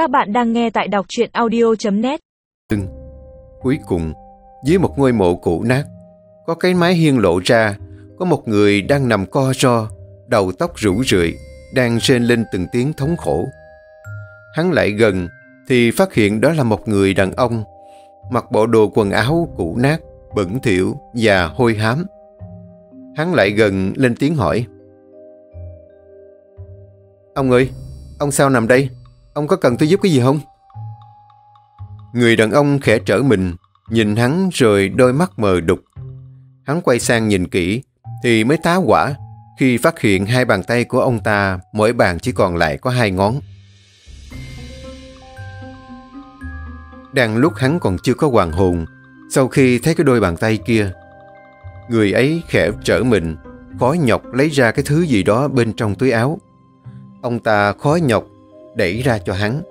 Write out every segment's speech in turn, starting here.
Các bạn đang nghe tại đọc truyện audio.net Cuối cùng, dưới một ngôi mộ cũ nát, có cái mái hiên lộ ra, có một người đang nằm co ro, đầu tóc rủ rượi, đang rên lên từng tiếng thống khổ. Hắn lại gần, thì phát hiện đó là một người đàn ông, mặc bộ đồ quần áo cũ nát, bẩn thỉu và hôi hám. Hắn lại gần lên tiếng hỏi. Ông ơi, ông sao nằm đây? Ông có cần tôi giúp cái gì không? Người đàn ông khẽ trở mình, nhìn hắn rồi đôi mắt mờ đục. Hắn quay sang nhìn kỹ, thì mới tá quả khi phát hiện hai bàn tay của ông ta mỗi bàn chỉ còn lại có hai ngón. Đang lúc hắn còn chưa có hoàng hồn, sau khi thấy cái đôi bàn tay kia, người ấy khẽ trở mình, khó nhọc lấy ra cái thứ gì đó bên trong túi áo. Ông ta khó nhọc đẩy ra cho hắn.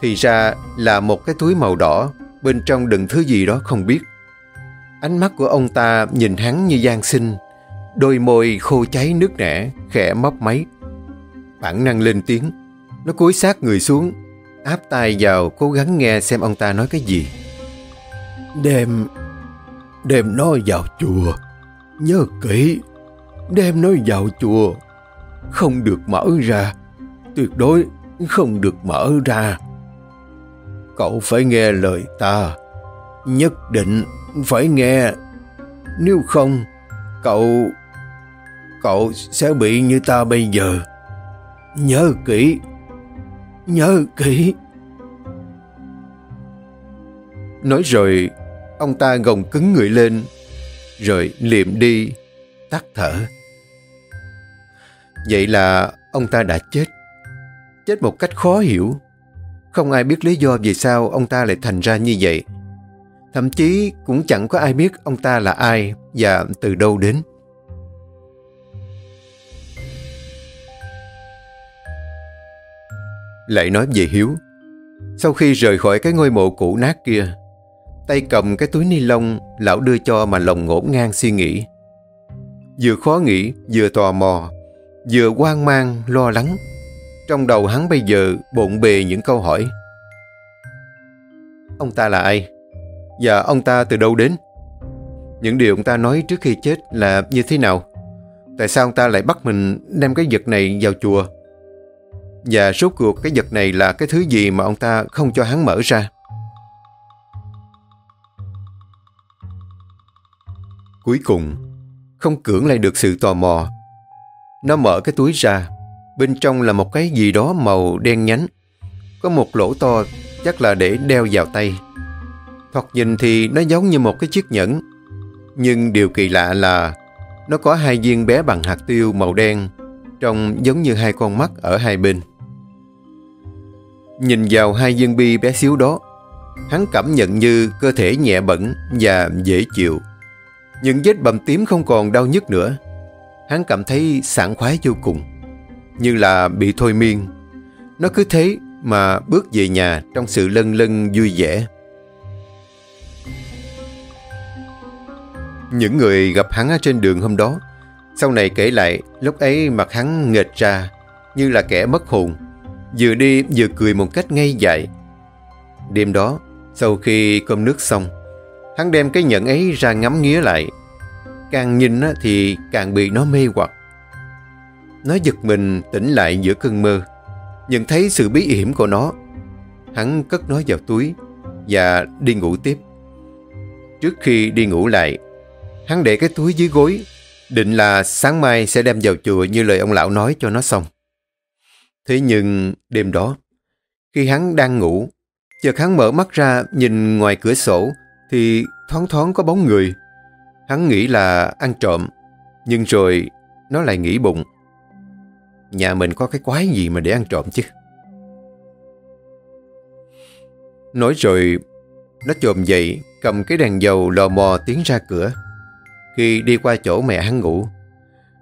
Thì ra là một cái túi màu đỏ, bên trong đựng thứ gì đó không biết. Ánh mắt của ông ta nhìn hắn như gian sinh, đôi môi khô cháy nước nẻ, khẽ mấp máy. Bản năng lên tiếng, nó cúi sát người xuống, áp tai vào cố gắng nghe xem ông ta nói cái gì. Đem, đem nó vào chùa, nhớ kỹ, đem nó vào chùa, không được mở ra, tuyệt đối không được mở ra. Cậu phải nghe lời ta, nhất định phải nghe, nếu không, cậu, cậu sẽ bị như ta bây giờ. Nhớ kỹ, nhớ kỹ. Nói rồi, ông ta gồng cứng người lên, rồi liệm đi, tắt thở. Vậy là ông ta đã chết. Chết một cách khó hiểu. Không ai biết lý do vì sao ông ta lại thành ra như vậy. Thậm chí cũng chẳng có ai biết ông ta là ai và từ đâu đến. Lại nói về Hiếu. Sau khi rời khỏi cái ngôi mộ cũ nát kia, tay cầm cái túi ni lông lão đưa cho mà lòng ngổn ngang suy nghĩ. Vừa khó nghĩ, vừa tò mò, vừa hoang mang, lo lắng. Trong đầu hắn bây giờ bộn bề những câu hỏi. Ông ta là ai? Và ông ta từ đâu đến? Những điều ông ta nói trước khi chết là như thế nào? Tại sao ông ta lại bắt mình đem cái vật này vào chùa? Và rốt cuộc cái vật này là cái thứ gì mà ông ta không cho hắn mở ra? Cuối cùng, không cưỡng lại được sự tò mò. Nó mở cái túi ra, bên trong là một cái gì đó màu đen nhánh. Có một lỗ to, chắc là để đeo vào tay. Thoạt nhìn thì nó giống như một cái chiếc nhẫn. Nhưng điều kỳ lạ là nó có hai viên bé bằng hạt tiêu màu đen, trông giống như hai con mắt ở hai bên. Nhìn vào hai viên bi bé xíu đó, hắn cảm nhận như cơ thể nhẹ bẩn và dễ chịu. Những vết bầm tím không còn đau nhức nữa. Hắn cảm thấy sảng khoái vô cùng, như là bị thôi miên. Nó cứ thế mà bước về nhà trong sự lân lân vui vẻ. Những người gặp hắn ở trên đường hôm đó, sau này kể lại lúc ấy mặt hắn nghệt ra, như là kẻ mất hồn, vừa đi vừa cười một cách ngây dại. Đêm đó, sau khi cơm nước xong, hắn đem cái nhẫn ấy ra ngắm nghía lại. Càng nhìn thì càng bị nó mê hoặc. Nó giật mình tỉnh lại giữa cơn mơ, nhận thấy sự bí hiểm của nó. Hắn cất nó vào túi và đi ngủ tiếp. Trước khi đi ngủ lại, hắn để cái túi dưới gối, định là sáng mai sẽ đem vào chùa như lời ông lão nói cho nó xong. Thế nhưng đêm đó, khi hắn đang ngủ, chợt hắn mở mắt ra nhìn ngoài cửa sổ thì thoáng thoáng có bóng người. Hắn nghĩ là ăn trộm, nhưng rồi nó lại nghĩ bụng. Nhà mình có cái quái gì mà để ăn trộm chứ? Nói rồi, nó trộm dậy, cầm cái đèn dầu lò mò tiến ra cửa. Khi đi qua chỗ mẹ hắn ngủ,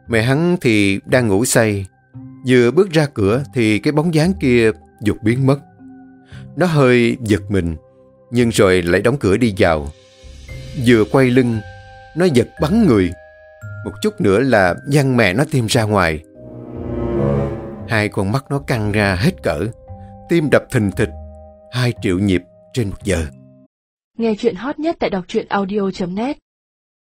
mẹ hắn thì đang ngủ say. Vừa bước ra cửa thì cái bóng dáng kia dục biến mất. Nó hơi giật mình, nhưng rồi lại đóng cửa đi vào. Vừa quay lưng, nó giật bắn người. Một chút nữa là giăng mẹ nó thêm ra ngoài. Hai con mắt nó căng ra hết cỡ, tim đập thình thịch, 2 triệu nhịp trên một giờ. Nghe chuyện hot nhất tại đọc truyện audio.net